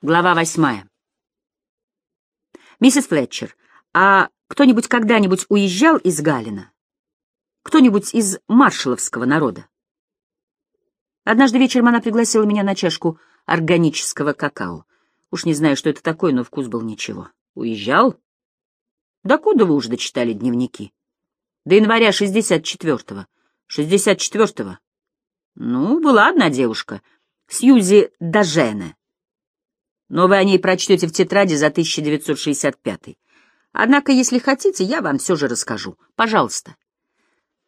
Глава восьмая. Миссис Флетчер, а кто-нибудь когда-нибудь уезжал из Галина? Кто-нибудь из маршаловского народа? Однажды вечером она пригласила меня на чашку органического какао. Уж не знаю, что это такое, но вкус был ничего. Уезжал? Да куда вы уж дочитали дневники? До января 64-го. 64-го? Ну, была одна девушка, Сьюзи Дажене но вы о ней прочтете в тетради за 1965. Однако, если хотите, я вам все же расскажу. Пожалуйста.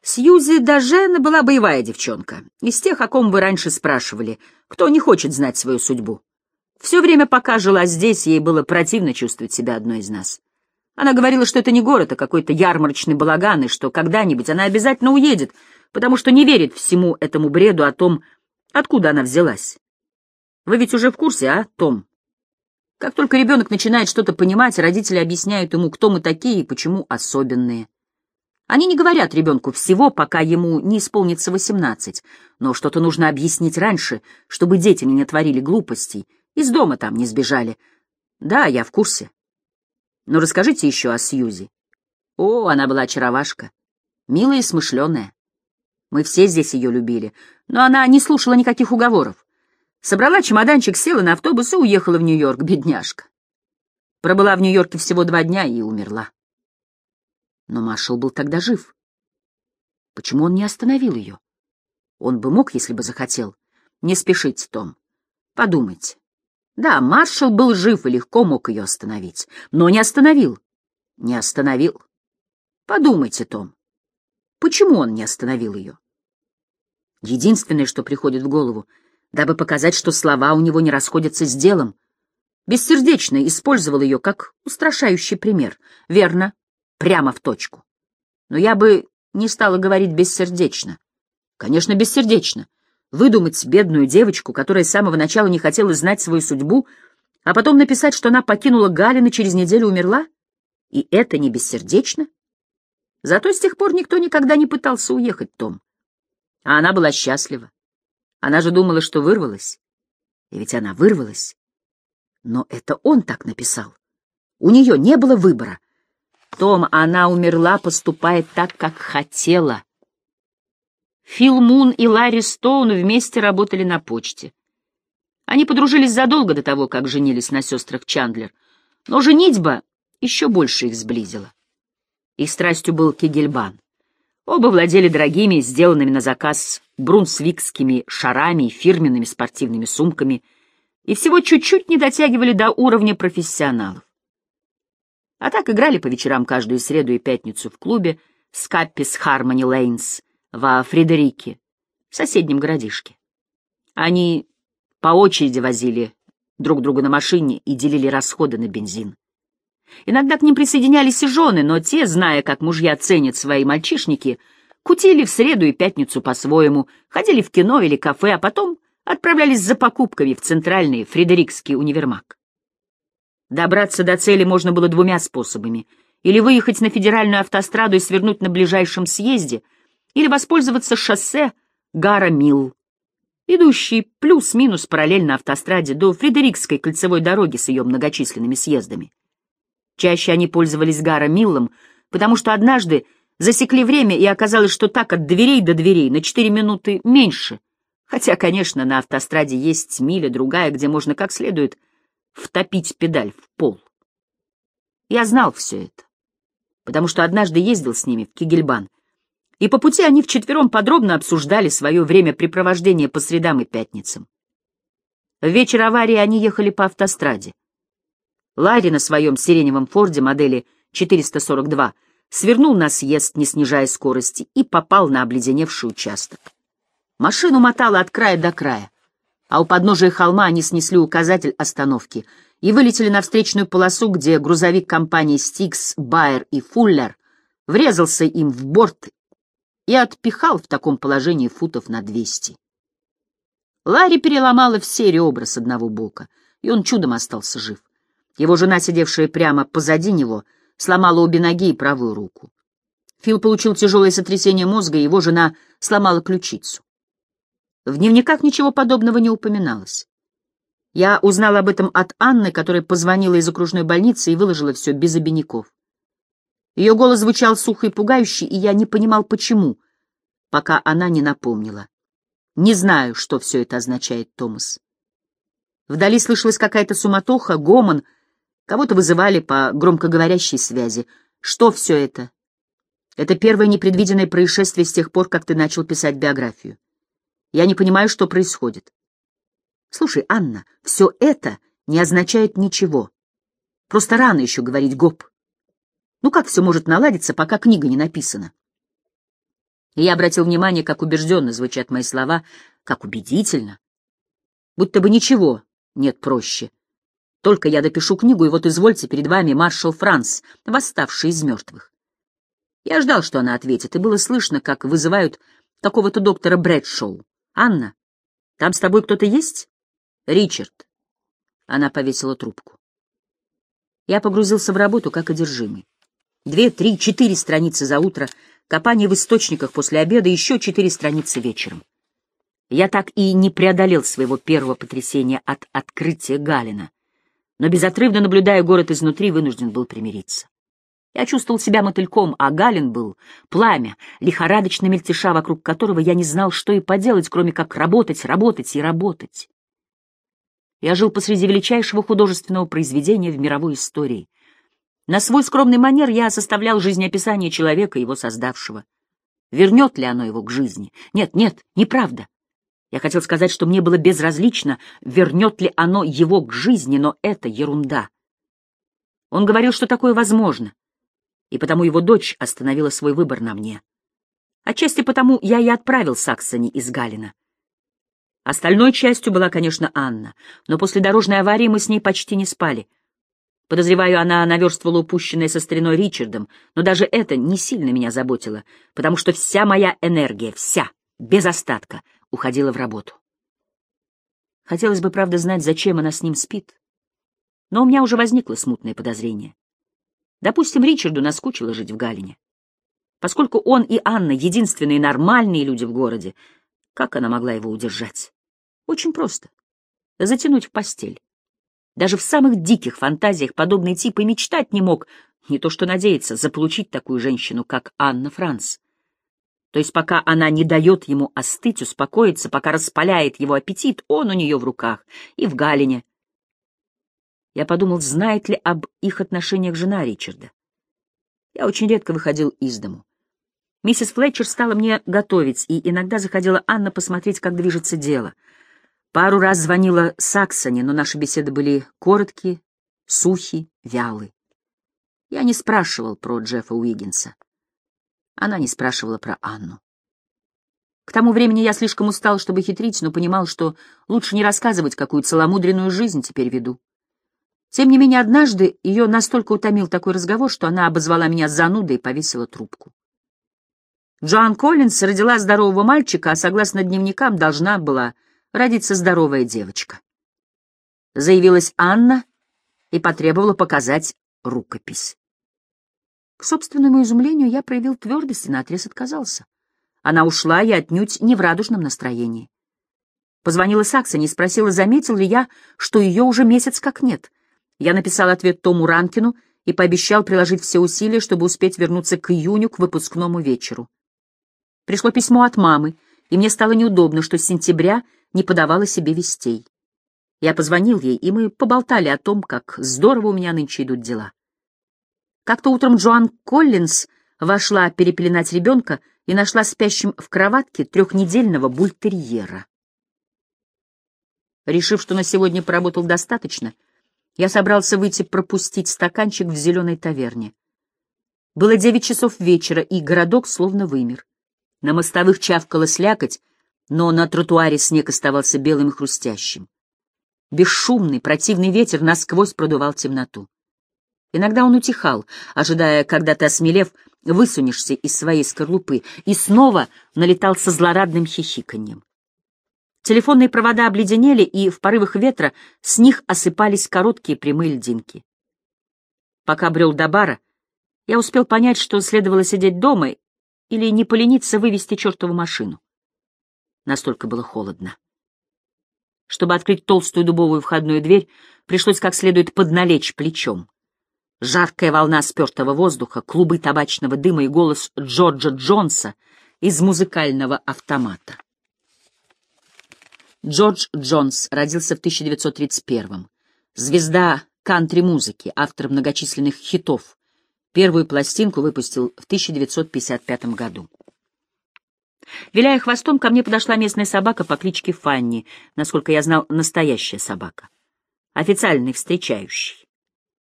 Сьюзи Дажена была боевая девчонка, из тех, о ком вы раньше спрашивали, кто не хочет знать свою судьбу. Все время, пока жила здесь, ей было противно чувствовать себя одной из нас. Она говорила, что это не город, а какой-то ярмарочный балаган, и что когда-нибудь она обязательно уедет, потому что не верит всему этому бреду о том, откуда она взялась. Вы ведь уже в курсе, а, Том? Как только ребенок начинает что-то понимать, родители объясняют ему, кто мы такие и почему особенные. Они не говорят ребенку всего, пока ему не исполнится восемнадцать, но что-то нужно объяснить раньше, чтобы дети не натворили глупостей, из дома там не сбежали. Да, я в курсе. Но расскажите еще о Сьюзи. О, она была очаровашка, милая и смышленая. Мы все здесь ее любили, но она не слушала никаких уговоров. Собрала чемоданчик, села на автобус и уехала в Нью-Йорк, бедняжка. Пробыла в Нью-Йорке всего два дня и умерла. Но маршал был тогда жив. Почему он не остановил ее? Он бы мог, если бы захотел. Не спешите, Том. Подумайте. Да, маршал был жив и легко мог ее остановить. Но не остановил. Не остановил. Подумайте, Том. Почему он не остановил ее? Единственное, что приходит в голову — дабы показать, что слова у него не расходятся с делом. Бессердечно использовал ее как устрашающий пример. Верно, прямо в точку. Но я бы не стала говорить бессердечно. Конечно, бессердечно. Выдумать бедную девочку, которая с самого начала не хотела знать свою судьбу, а потом написать, что она покинула Галин и через неделю умерла? И это не бессердечно? Зато с тех пор никто никогда не пытался уехать, Том. А она была счастлива. Она же думала, что вырвалась. И ведь она вырвалась. Но это он так написал. У нее не было выбора. Том, она умерла, поступая так, как хотела. Фил Мун и Ларри Стоун вместе работали на почте. Они подружились задолго до того, как женились на сестрах Чандлер, но женитьба еще больше их сблизила. Их страстью был Кигельбан. Оба владели дорогими, сделанными на заказ брунсвикскими шарами и фирменными спортивными сумками, и всего чуть-чуть не дотягивали до уровня профессионалов. А так играли по вечерам каждую среду и пятницу в клубе Скаппис Хармони Лейнс во Фредерике, соседнем городишке. Они по очереди возили друг друга на машине и делили расходы на бензин. Иногда к ним присоединялись и жены, но те, зная, как мужья ценят свои мальчишники, кутили в среду и пятницу по-своему, ходили в кино или кафе, а потом отправлялись за покупками в центральный Фредерикский универмаг. Добраться до цели можно было двумя способами — или выехать на федеральную автостраду и свернуть на ближайшем съезде, или воспользоваться шоссе Гара-Милл, идущий плюс-минус параллельно автостраде до Фредерикской кольцевой дороги с ее многочисленными съездами. Чаще они пользовались Гара Миллом, потому что однажды засекли время, и оказалось, что так от дверей до дверей на четыре минуты меньше. Хотя, конечно, на автостраде есть миля другая, где можно как следует втопить педаль в пол. Я знал все это, потому что однажды ездил с ними в Кигельбан, и по пути они вчетвером подробно обсуждали свое времяпрепровождение по средам и пятницам. В вечер аварии они ехали по автостраде. Ларри на своем сиреневом форде модели 442 свернул на съезд, не снижая скорости, и попал на обледеневший участок. Машину мотало от края до края, а у подножия холма они снесли указатель остановки и вылетели на встречную полосу, где грузовик компании «Стикс», «Байер» и «Фуллер» врезался им в борт и отпихал в таком положении футов на двести. Ларри переломала все ребра с одного бока, и он чудом остался жив. Его жена, сидевшая прямо позади него, сломала обе ноги и правую руку. Фил получил тяжелое сотрясение мозга, и его жена сломала ключицу. В дневниках ничего подобного не упоминалось. Я узнала об этом от Анны, которая позвонила из окружной больницы и выложила все без обиняков. Ее голос звучал сухо и пугающе, и я не понимал, почему, пока она не напомнила. Не знаю, что все это означает, Томас. Вдали слышалась какая-то суматоха, гомон, кого-то вызывали по громкоговорящей связи. Что все это? Это первое непредвиденное происшествие с тех пор, как ты начал писать биографию. Я не понимаю, что происходит. Слушай, Анна, все это не означает ничего. Просто рано еще говорить гоп. Ну как все может наладиться, пока книга не написана? И я обратил внимание, как убежденно звучат мои слова, как убедительно. Будто бы ничего нет проще. Только я допишу книгу, и вот извольте перед вами маршал Франц, восставший из мертвых. Я ждал, что она ответит, и было слышно, как вызывают какого-то доктора Брэдшоу. «Анна, там с тобой кто-то есть?» «Ричард». Она повесила трубку. Я погрузился в работу, как одержимый. Две, три, четыре страницы за утро, копание в источниках после обеда, еще четыре страницы вечером. Я так и не преодолел своего первого потрясения от открытия Галина, но безотрывно наблюдая город изнутри, вынужден был примириться. Я чувствовал себя мотыльком, а Галин был пламя, лихорадочно мельтеша, вокруг которого я не знал, что и поделать, кроме как работать, работать и работать. Я жил посреди величайшего художественного произведения в мировой истории — на свой скромный манер я составлял жизнеописание человека, его создавшего. Вернет ли оно его к жизни? Нет, нет, неправда. Я хотел сказать, что мне было безразлично, вернет ли оно его к жизни, но это ерунда. Он говорил, что такое возможно, и потому его дочь остановила свой выбор на мне. Отчасти потому я и отправил Саксони из Галина. Остальной частью была, конечно, Анна, но после дорожной аварии мы с ней почти не спали — Подозреваю, она наверстывала упущенное со стариной Ричардом, но даже это не сильно меня заботило, потому что вся моя энергия, вся, без остатка, уходила в работу. Хотелось бы, правда, знать, зачем она с ним спит. Но у меня уже возникло смутное подозрение. Допустим, Ричарду наскучило жить в Галине. Поскольку он и Анна — единственные нормальные люди в городе, как она могла его удержать? Очень просто. Затянуть в постель. Даже в самых диких фантазиях подобный тип и мечтать не мог, не то что надеяться, заполучить такую женщину, как Анна Франц. То есть пока она не дает ему остыть, успокоиться, пока распаляет его аппетит, он у нее в руках и в Галине. Я подумал, знает ли об их отношениях жена Ричарда. Я очень редко выходил из дому. Миссис Флетчер стала мне готовить, и иногда заходила Анна посмотреть, как движется дело — Пару раз звонила Саксоне, но наши беседы были короткие, сухи, вялы. Я не спрашивал про Джеффа Уиггинса. Она не спрашивала про Анну. К тому времени я слишком устал, чтобы хитрить, но понимал, что лучше не рассказывать, какую целомудренную жизнь теперь веду. Тем не менее, однажды ее настолько утомил такой разговор, что она обозвала меня занудой и повесила трубку. Джоан Коллинс родила здорового мальчика, а, согласно дневникам, должна была родится здоровая девочка. Заявилась Анна и потребовала показать рукопись. К собственному изумлению я проявил твердость и наотрез отказался. Она ушла и отнюдь не в радужном настроении. Позвонила Саксоне и спросила, заметил ли я, что ее уже месяц как нет. Я написал ответ Тому Ранкину и пообещал приложить все усилия, чтобы успеть вернуться к июню, к выпускному вечеру. Пришло письмо от мамы, и мне стало неудобно, что с сентября не подавала себе вестей. Я позвонил ей, и мы поболтали о том, как здорово у меня нынче идут дела. Как-то утром Джоан Коллинз вошла перепеленать ребенка и нашла спящим в кроватке трехнедельного бультерьера. Решив, что на сегодня поработал достаточно, я собрался выйти пропустить стаканчик в зеленой таверне. Было девять часов вечера, и городок словно вымер. На мостовых чавкала слякоть, но на тротуаре снег оставался белым и хрустящим. Бесшумный, противный ветер насквозь продувал темноту. Иногда он утихал, ожидая, когда ты, осмелев, высунешься из своей скорлупы, и снова налетал со злорадным хихиканьем. Телефонные провода обледенели, и в порывах ветра с них осыпались короткие прямые льдинки. Пока брел до бара, я успел понять, что следовало сидеть дома или не полениться вывести чертову машину. Настолько было холодно. Чтобы открыть толстую дубовую входную дверь, пришлось как следует подналечь плечом. Жаркая волна спертого воздуха, клубы табачного дыма и голос Джорджа Джонса из музыкального автомата. Джордж Джонс родился в 1931-м. Звезда кантри-музыки, автор многочисленных хитов. Первую пластинку выпустил в 1955 году. Виляя хвостом, ко мне подошла местная собака по кличке Фанни, насколько я знал, настоящая собака. Официальный встречающий.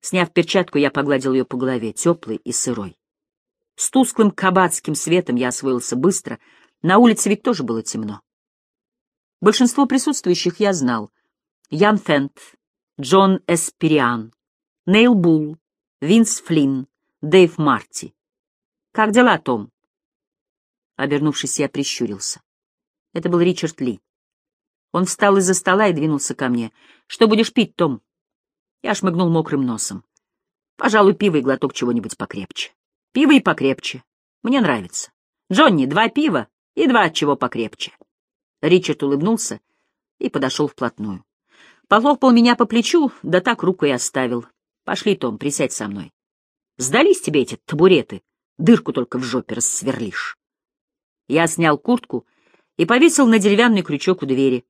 Сняв перчатку, я погладил ее по голове, теплой и сырой. С тусклым кабацким светом я освоился быстро, на улице ведь тоже было темно. Большинство присутствующих я знал. Ян Фент, Джон Эспириан, Нейл Булл, Винс Флинн, Дэйв Марти. «Как дела, Том?» Обернувшись, я прищурился. Это был Ричард Ли. Он встал из-за стола и двинулся ко мне. «Что будешь пить, Том?» Я шмыгнул мокрым носом. «Пожалуй, пиво и глоток чего-нибудь покрепче». «Пиво и покрепче. Мне нравится. Джонни, два пива и два чего покрепче». Ричард улыбнулся и подошел вплотную. Похлопал меня по плечу, да так руку и оставил. «Пошли, Том, присядь со мной. Сдались тебе эти табуреты? Дырку только в жопе рассверлишь». Я снял куртку и повесил на деревянный крючок у двери.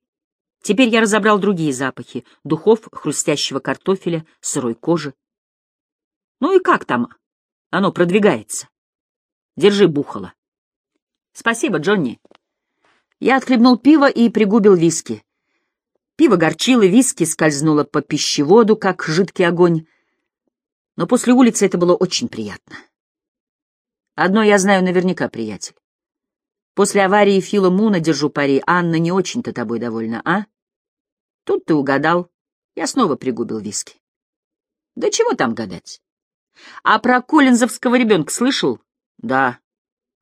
Теперь я разобрал другие запахи — духов, хрустящего картофеля, сырой кожи. Ну и как там оно продвигается? Держи бухало. Спасибо, Джонни. Я отхлебнул пиво и пригубил виски. Пиво горчило, виски скользнуло по пищеводу, как жидкий огонь. Но после улицы это было очень приятно. Одно я знаю наверняка, приятель. После аварии Фила Муна, держу пари, Анна не очень-то тобой довольна, а? Тут ты угадал. Я снова пригубил виски. Да чего там гадать? А про коллинзовского ребенка слышал? Да.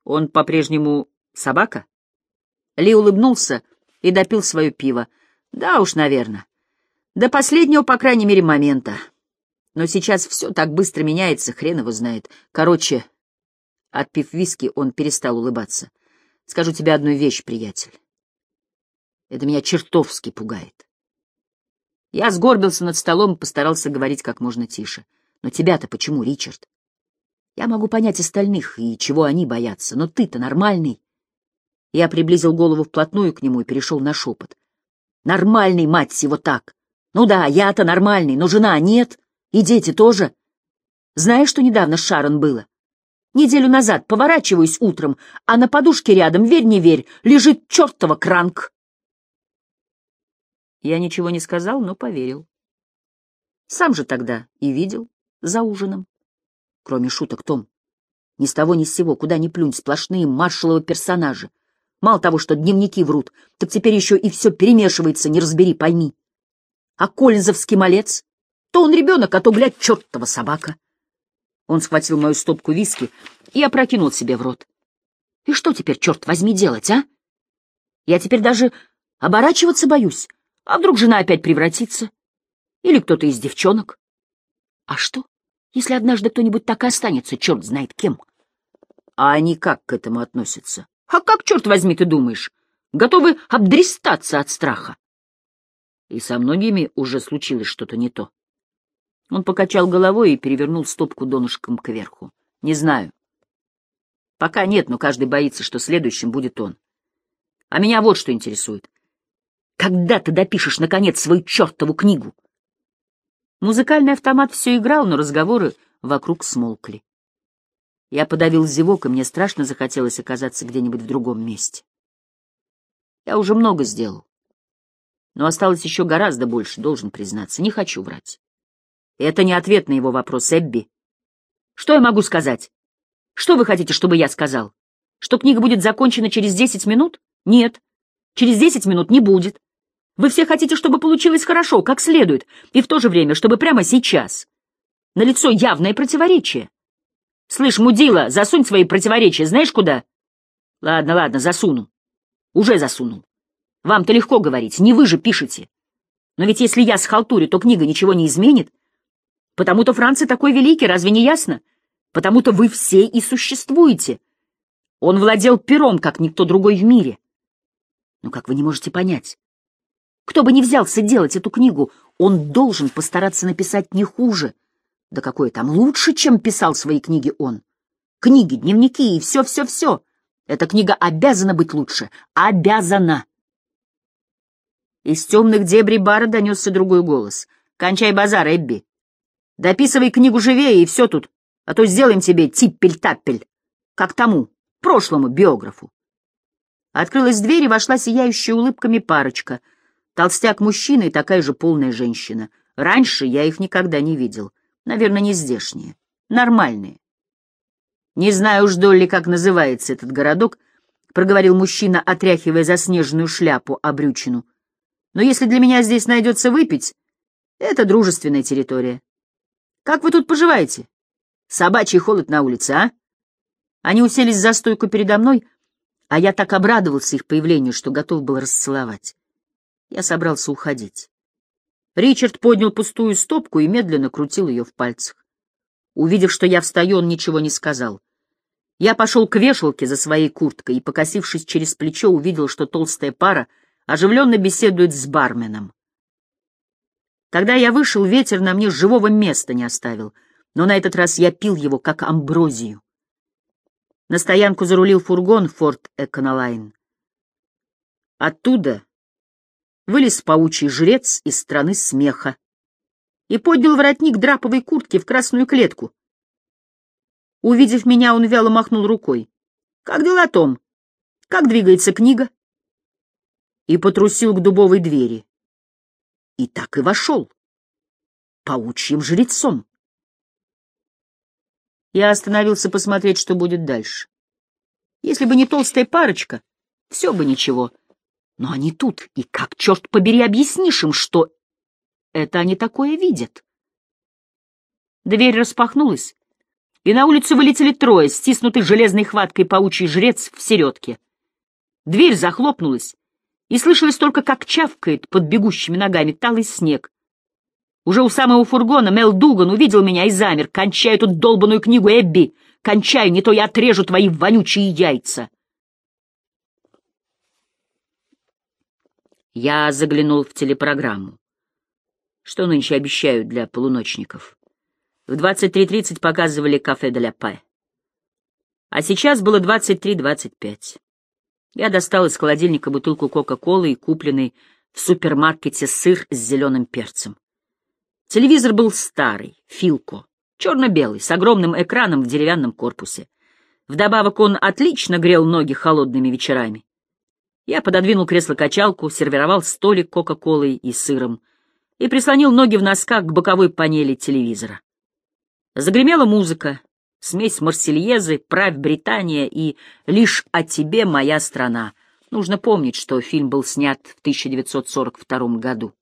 Он по-прежнему собака? Ли улыбнулся и допил свое пиво. Да уж, наверное. До последнего, по крайней мере, момента. Но сейчас все так быстро меняется, хрен его знает. Короче, отпив виски, он перестал улыбаться. Скажу тебе одну вещь, приятель. Это меня чертовски пугает. Я сгорбился над столом и постарался говорить как можно тише. Но тебя-то почему, Ричард? Я могу понять остальных и чего они боятся, но ты-то нормальный. Я приблизил голову вплотную к нему и перешел на шепот. Нормальный, мать всего так. Ну да, я-то нормальный, но жена нет, и дети тоже. Знаешь, что недавно с Шарон было? Неделю назад поворачиваюсь утром, а на подушке рядом, верь не верь, лежит чертова кранк. Я ничего не сказал, но поверил. Сам же тогда и видел за ужином. Кроме шуток, Том. Ни с того ни с сего, куда ни плюнь, сплошные маршаловы персонажи. Мало того, что дневники врут, так теперь еще и все перемешивается, не разбери, пойми. А Коллинзовский малец? То он ребенок, а то, блядь, чертова собака. Он схватил мою стопку виски и опрокинул себе в рот. И что теперь, черт возьми, делать, а? Я теперь даже оборачиваться боюсь. А вдруг жена опять превратится? Или кто-то из девчонок? А что, если однажды кто-нибудь так и останется, черт знает кем? А они как к этому относятся? А как, черт возьми, ты думаешь? Готовы обдристаться от страха. И со многими уже случилось что-то не то. Он покачал головой и перевернул стопку донышком кверху. Не знаю. Пока нет, но каждый боится, что следующим будет он. А меня вот что интересует. Когда ты допишешь, наконец, свою чертову книгу? Музыкальный автомат все играл, но разговоры вокруг смолкли. Я подавил зевок, и мне страшно захотелось оказаться где-нибудь в другом месте. Я уже много сделал. Но осталось еще гораздо больше, должен признаться. Не хочу врать. Это не ответ на его вопрос, Эбби. Что я могу сказать? Что вы хотите, чтобы я сказал? Что книга будет закончена через десять минут? Нет. Через десять минут не будет. Вы все хотите, чтобы получилось хорошо, как следует, и в то же время, чтобы прямо сейчас. Налицо явное противоречие. Слышь, мудила, засунь свои противоречия знаешь куда? Ладно, ладно, засуну. Уже засунул. Вам-то легко говорить, не вы же пишете. Но ведь если я схалтурю, то книга ничего не изменит. Потому-то Франций такой великий, разве не ясно? Потому-то вы все и существуете. Он владел пером, как никто другой в мире. Но как вы не можете понять? Кто бы ни взялся делать эту книгу, он должен постараться написать не хуже. Да какое там лучше, чем писал свои книги он. Книги, дневники и все-все-все. Эта книга обязана быть лучше. Обязана. Из темных дебрей бара донесся другой голос. «Кончай базар, Эбби. Дописывай книгу живее, и все тут, а то сделаем тебе типпель-таппель, как тому, прошлому биографу». Открылась дверь, и вошла сияющая улыбками парочка. Толстяк-мужчина и такая же полная женщина. Раньше я их никогда не видел. Наверное, не здешние. Нормальные. Не знаю уж, Долли, как называется этот городок, — проговорил мужчина, отряхивая заснеженную шляпу обрючину. Но если для меня здесь найдется выпить, это дружественная территория. Как вы тут поживаете? Собачий холод на улице, а? Они уселись за стойку передо мной, а я так обрадовался их появлению, что готов был расцеловать. Я собрался уходить. Ричард поднял пустую стопку и медленно крутил ее в пальцах. Увидев, что я встаю, он ничего не сказал. Я пошел к вешалке за своей курткой и, покосившись через плечо, увидел, что толстая пара оживленно беседует с барменом. Когда я вышел, ветер на мне живого места не оставил, но на этот раз я пил его, как амброзию. На стоянку зарулил фургон «Форд Эконолайн». Оттуда вылез паучий жрец из страны смеха и поднял воротник драповой куртки в красную клетку, Увидев меня, он вяло махнул рукой. «Как дела, Том? Как двигается книга?» И потрусил к дубовой двери. И так и вошел. Паучьим жрецом. Я остановился посмотреть, что будет дальше. Если бы не толстая парочка, все бы ничего. Но они тут, и как, черт побери, объяснишь им, что это они такое видят? Дверь распахнулась, и на улицу вылетели трое, стиснутый железной хваткой паучий жрец в середке. Дверь захлопнулась, и слышалось только, как чавкает под бегущими ногами талый снег. Уже у самого фургона Мел Дуган увидел меня и замер. «Кончай эту долбанную книгу, Эбби! Кончай, не то я отрежу твои вонючие яйца!» Я заглянул в телепрограмму. Что нынче обещают для полуночников? В 23.30 показывали «Кафе де ля Пай». А сейчас было 23.25. Я достал из холодильника бутылку Кока-Колы и купленный в супермаркете сыр с зеленым перцем. Телевизор был старый, Филко, черно-белый, с огромным экраном в деревянном корпусе. Вдобавок он отлично грел ноги холодными вечерами. Я пододвинул кресло-качалку, сервировал столик Кока-Колой и сыром и прислонил ноги в носках к боковой панели телевизора. Загремела музыка, смесь Марсельезы, «Правь Британия» и «Лишь о тебе, моя страна». Нужно помнить, что фильм был снят в 1942 году.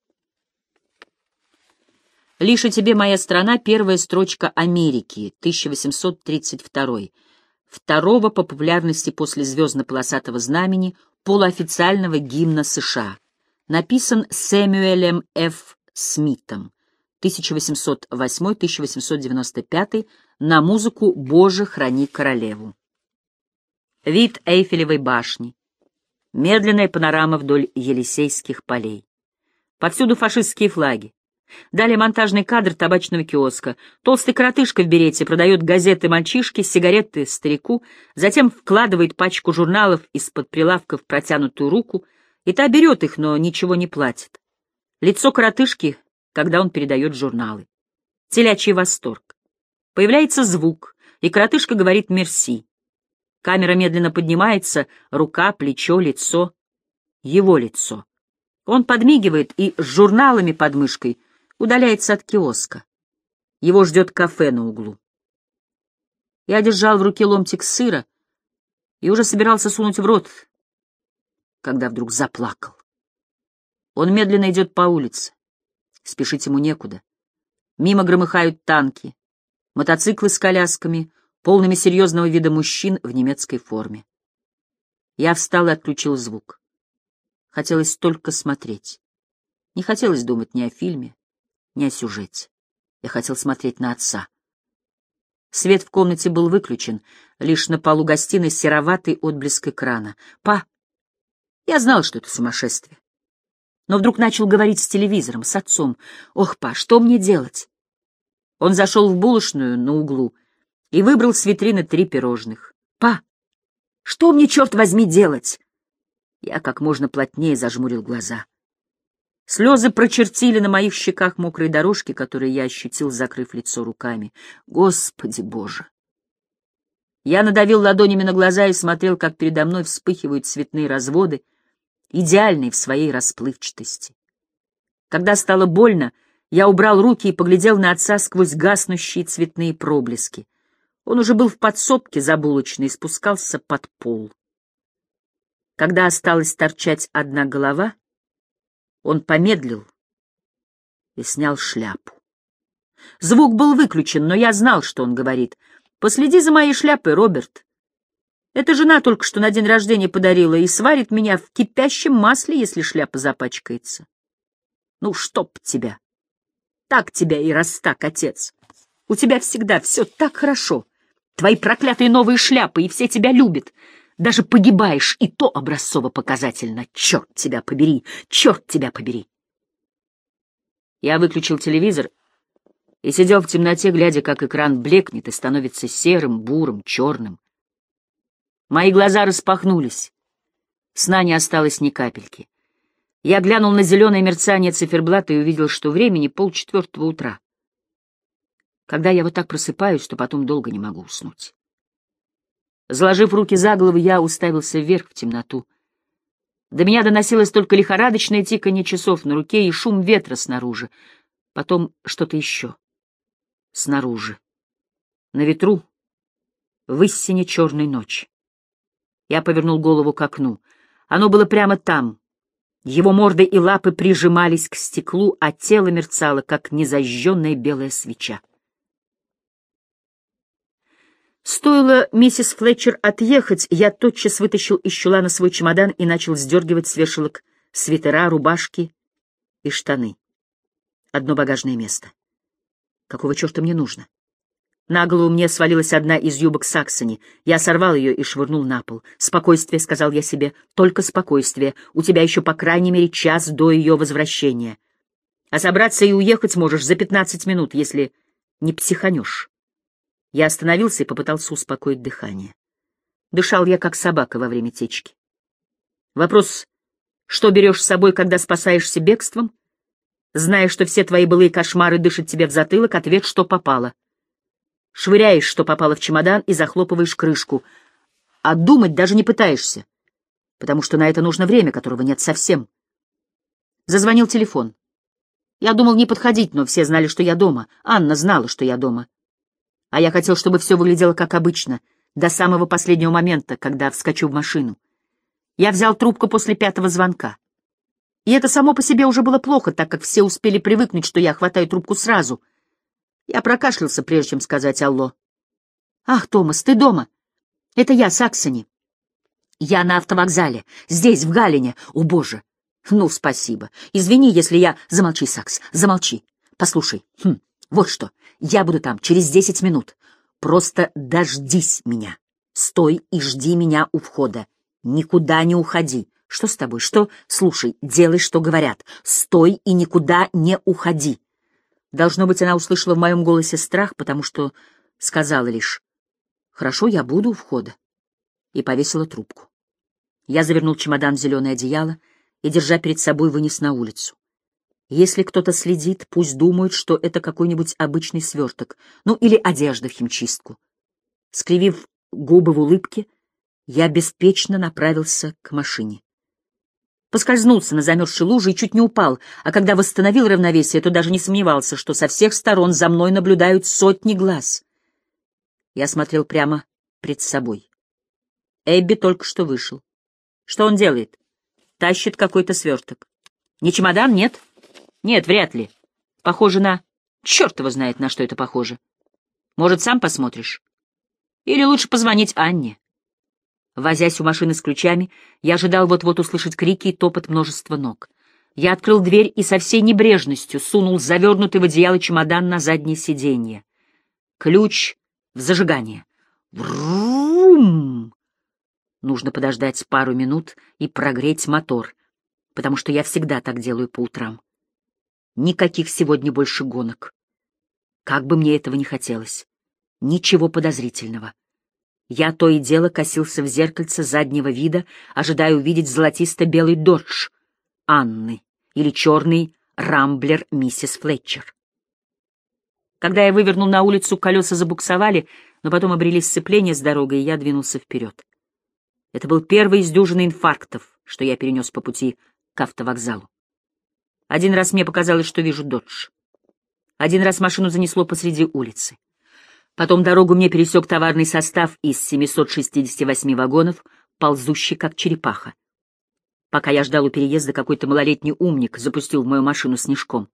«Лишь о тебе, моя страна» — первая строчка Америки, 1832 второго по популярности после «Звездно-полосатого знамени» полуофициального гимна США. Написан Сэмюэлем Ф. Смитом. 1808-1895 на музыку «Боже, храни королеву». Вид Эйфелевой башни. Медленная панорама вдоль Елисейских полей. Повсюду фашистские флаги. Далее монтажный кадр табачного киоска. Толстый коротышка в берете продает газеты мальчишке, сигареты старику, затем вкладывает пачку журналов из-под прилавка в протянутую руку, и та берет их, но ничего не платит. Лицо коротышки когда он передает журналы. Телячий восторг. Появляется звук, и коротышка говорит «мерси». Камера медленно поднимается, рука, плечо, лицо. Его лицо. Он подмигивает и с журналами под мышкой удаляется от киоска. Его ждет кафе на углу. Я держал в руке ломтик сыра и уже собирался сунуть в рот, когда вдруг заплакал. Он медленно идет по улице. Спешить ему некуда. Мимо громыхают танки, мотоциклы с колясками, полными серьезного вида мужчин в немецкой форме. Я встал и отключил звук. Хотелось только смотреть. Не хотелось думать ни о фильме, ни о сюжете. Я хотел смотреть на отца. Свет в комнате был выключен, лишь на полу гостиной сероватый отблеск экрана. «Па!» Я знал, что это сумасшествие. но вдруг начал говорить с телевизором, с отцом. «Ох, па, что мне делать?» Он зашел в булочную на углу и выбрал с витрины три пирожных. «Па, что мне, черт возьми, делать?» Я как можно плотнее зажмурил глаза. Слезы прочертили на моих щеках мокрые дорожки, которые я ощутил, закрыв лицо руками. Господи Боже! Я надавил ладонями на глаза и смотрел, как передо мной вспыхивают цветные разводы, идеальные в своей расплывчатости. Когда стало больно, я убрал руки и поглядел на отца сквозь гаснущие цветные проблески. Он уже был в подсобке за булочной и спускался под пол. Когда осталась торчать одна голова, он помедлил и снял шляпу. Звук был выключен, но я знал, что он говорит. «Последи за моей шляпой, Роберт. Эта жена только что на день рождения подарила и сварит меня в кипящем масле, если шляпа запачкается. Ну, чтоб тебя! Так тебя и раз так, отец. У тебя всегда все так хорошо. Твои проклятые новые шляпы, и все тебя любят. Даже погибаешь, и то образцово-показательно. Черт тебя побери! Черт тебя побери! Я выключил телевизор и сидел в темноте, глядя, как экран блекнет и становится серым, бурым, черным. Мои глаза распахнулись. Сна не осталось ни капельки. Я глянул на зеленое мерцание циферблата и увидел, что времени полчетвертого утра. Когда я вот так просыпаюсь, то потом долго не могу уснуть. Заложив руки за голову, я уставился вверх в темноту. До меня доносилось только лихорадочное тиканье часов на руке и шум ветра снаружи. Потом что-то еще. Снаружи. На ветру. В истине черной ночи. Я повернул голову к окну. Оно было прямо там. Его морды и лапы прижимались к стеклу, а тело мерцало, как незажженная белая свеча. Стоило миссис Флетчер отъехать, я тотчас вытащил из чулана свой чемодан и начал сдергивать с вешалок свитера, рубашки и штаны. Одно багажное место. Какого черта мне нужно? На голову мне свалилась одна из юбок Саксони. Я сорвал ее и швырнул на пол. «Спокойствие», — сказал я себе, — «только спокойствие. У тебя еще по крайней мере час до ее возвращения. А собраться и уехать можешь за пятнадцать минут, если не психанешь». Я остановился и попытался успокоить дыхание. Дышал я, как собака во время течки. Вопрос, что берешь с собой, когда спасаешься бегством? Зная, что все твои былые кошмары дышат тебе в затылок, ответ, что попало. Швыряешь, что попало в чемодан, и захлопываешь крышку. А думать даже не пытаешься, потому что на это нужно время, которого нет совсем. Зазвонил телефон. Я думал не подходить, но все знали, что я дома. Анна знала, что я дома. А я хотел, чтобы все выглядело как обычно, до самого последнего момента, когда вскочу в машину. Я взял трубку после пятого звонка. И это само по себе уже было плохо, так как все успели привыкнуть, что я хватаю трубку сразу. Я прокашлялся, прежде чем сказать «Алло». «Ах, Томас, ты дома?» «Это я, Саксони». «Я на автовокзале, здесь, в Галине. О, боже!» «Ну, спасибо. Извини, если я...» «Замолчи, Сакс, замолчи. Послушай, хм, вот что, я буду там через десять минут. Просто дождись меня. Стой и жди меня у входа. Никуда не уходи. Что с тобой? Что? Слушай, делай, что говорят. Стой и никуда не уходи. Должно быть, она услышала в моем голосе страх, потому что сказала лишь «Хорошо, я буду у входа» и повесила трубку. Я завернул чемодан в зеленое одеяло и, держа перед собой, вынес на улицу. Если кто-то следит, пусть думают, что это какой-нибудь обычный сверток, ну или одежда в химчистку. Скривив губы в улыбке, я беспечно направился к машине. Поскользнулся на замерзшей луже и чуть не упал, а когда восстановил равновесие, то даже не сомневался, что со всех сторон за мной наблюдают сотни глаз. Я смотрел прямо пред собой. Эбби только что вышел. Что он делает? Тащит какой-то сверток. Не чемодан, нет? Нет, вряд ли. Похоже на... Черт его знает, на что это похоже. Может, сам посмотришь? Или лучше позвонить Анне. Возясь у машины с ключами, я ожидал вот-вот услышать крики и топот множества ног. Я открыл дверь и со всей небрежностью сунул завернутый в одеяло чемодан на заднее сиденье. Ключ в зажигание. Врум! Нужно подождать пару минут и прогреть мотор. потому что я всегда так делаю по утрам. Никаких сегодня больше гонок. Как бы мне этого не хотелось. Ничего подозрительного. Я то и дело косился в зеркальце заднего вида, ожидая увидеть золотисто-белый додж Анны или черный рамблер миссис Флетчер. Когда я вывернул на улицу, колеса забуксовали, но потом обрели сцепление с дорогой, и я двинулся вперед. Это был первый из дюжины инфарктов, что я перенес по пути к автовокзалу. Один раз мне показалось, что вижу додж. Один раз машину занесло посреди улицы. Потом дорогу мне пересек товарный состав из 768 вагонов, ползущий как черепаха. Пока я ждал у переезда, какой-то малолетний умник запустил в мою машину снежком.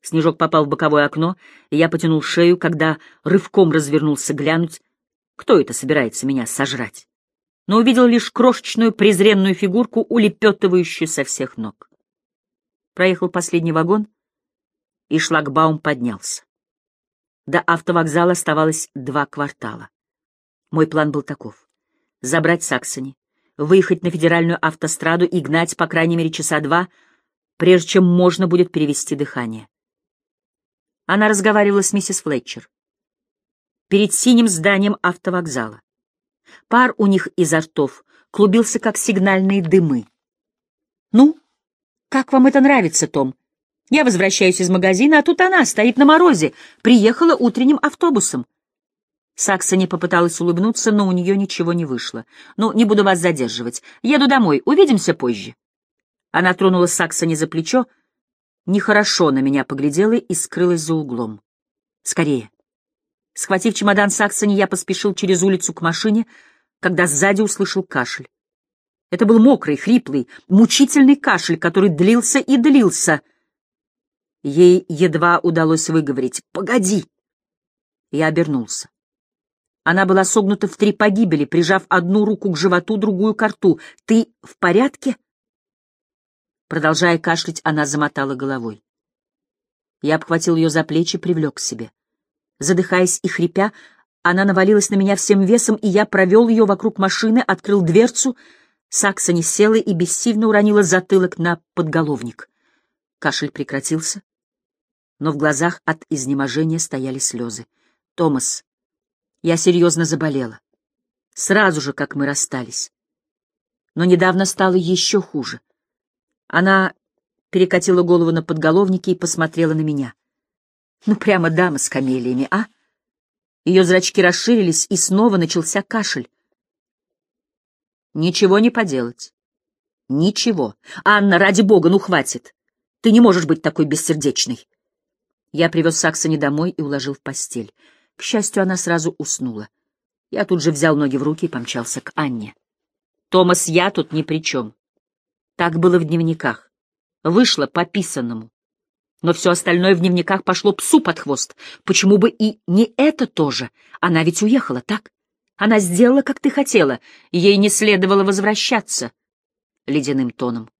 Снежок попал в боковое окно, и я потянул шею, когда рывком развернулся глянуть, кто это собирается меня сожрать. Но увидел лишь крошечную презренную фигурку, улепетывающую со всех ног. Проехал последний вагон, и шлагбаум поднялся. До автовокзала оставалось два квартала. Мой план был таков — забрать Саксони, выехать на федеральную автостраду и гнать по крайней мере часа два, прежде чем можно будет перевести дыхание. Она разговаривала с миссис Флетчер. Перед синим зданием автовокзала. Пар у них изо ртов клубился, как сигнальные дымы. «Ну, как вам это нравится, Том?» Я возвращаюсь из магазина, а тут она стоит на морозе, приехала утренним автобусом. Сакса не попыталась улыбнуться, но у нее ничего не вышло. «Ну, не буду вас задерживать. Еду домой. Увидимся позже». Она тронула Саксони за плечо, нехорошо на меня поглядела и скрылась за углом. «Скорее». Схватив чемодан Саксони, я поспешил через улицу к машине, когда сзади услышал кашель. Это был мокрый, хриплый, мучительный кашель, который длился и длился — Ей едва удалось выговорить «Погоди!». Я обернулся. Она была согнута в три погибели, прижав одну руку к животу, другую к рту. «Ты в порядке?» Продолжая кашлять, она замотала головой. Я обхватил ее за плечи, привлек к себе. Задыхаясь и хрипя, она навалилась на меня всем весом, и я провел ее вокруг машины, открыл дверцу. Сакса не села и бессильно уронила затылок на подголовник. Кашель прекратился но в глазах от изнеможения стояли слезы. «Томас, я серьезно заболела. Сразу же, как мы расстались. Но недавно стало еще хуже. Она перекатила голову на подголовники и посмотрела на меня. Ну, прямо дама с камелиями, а? Ее зрачки расширились, и снова начался кашель. Ничего не поделать. Ничего. Анна, ради бога, ну хватит. Ты не можешь быть такой бессердечной. Я привез Саксони домой и уложил в постель. К счастью, она сразу уснула. Я тут же взял ноги в руки и помчался к Анне. «Томас, я тут ни при чем. Так было в дневниках. Вышло по писанному. Но все остальное в дневниках пошло псу под хвост. Почему бы и не это тоже? Она ведь уехала, так? Она сделала, как ты хотела. Ей не следовало возвращаться. Ледяным тоном.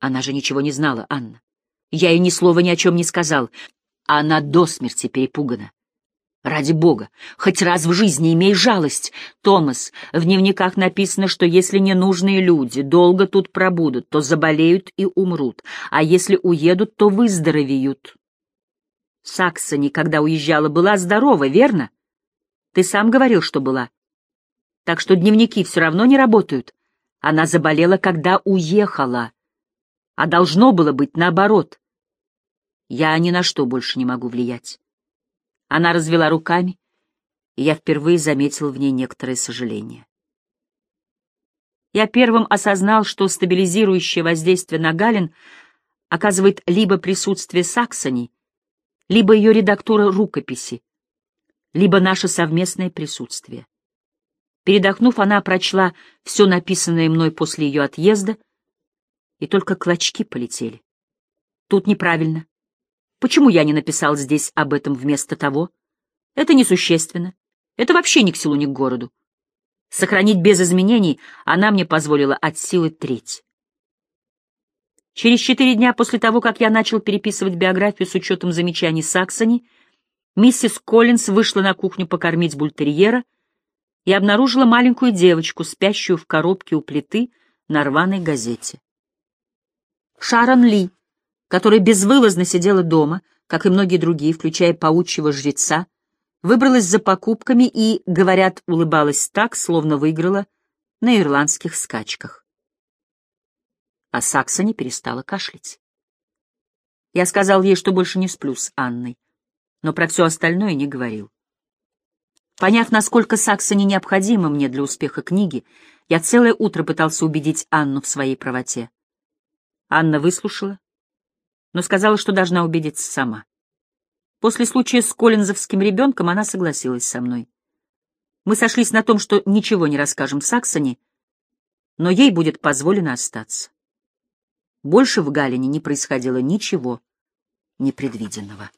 Она же ничего не знала, Анна. Я ей ни слова ни о чем не сказал. Она до смерти перепугана. Ради бога, хоть раз в жизни имей жалость. Томас, в дневниках написано, что если ненужные люди долго тут пробудут, то заболеют и умрут, а если уедут, то выздоровеют. Саксони, когда уезжала, была здорова, верно? Ты сам говорил, что была. Так что дневники все равно не работают. Она заболела, когда уехала. А должно было быть наоборот. Я ни на что больше не могу влиять. Она развела руками, и я впервые заметил в ней некоторое сожаление. Я первым осознал, что стабилизирующее воздействие на Галин оказывает либо присутствие Саксони, либо ее редактура рукописи, либо наше совместное присутствие. Передохнув, она прочла все написанное мной после ее отъезда, и только клочки полетели. Тут неправильно. Почему я не написал здесь об этом вместо того? Это несущественно. Это вообще ни к селу, ни к городу. Сохранить без изменений она мне позволила от силы треть. Через четыре дня после того, как я начал переписывать биографию с учетом замечаний Саксони, миссис Коллинз вышла на кухню покормить бультерьера и обнаружила маленькую девочку, спящую в коробке у плиты на рваной газете. Шарон Ли, которая безвылазно сидела дома, как и многие другие, включая паучьего жреца, выбралась за покупками и, говорят, улыбалась так, словно выиграла на ирландских скачках. А Сакса не перестала кашлять. Я сказал ей, что больше не сплю с Анной, но про все остальное не говорил. Поняв, насколько Сакса не необходима мне для успеха книги, я целое утро пытался убедить Анну в своей правоте. Анна выслушала, но сказала, что должна убедиться сама. После случая с коллинзовским ребенком она согласилась со мной. Мы сошлись на том, что ничего не расскажем Саксоне, но ей будет позволено остаться. Больше в Галине не происходило ничего непредвиденного.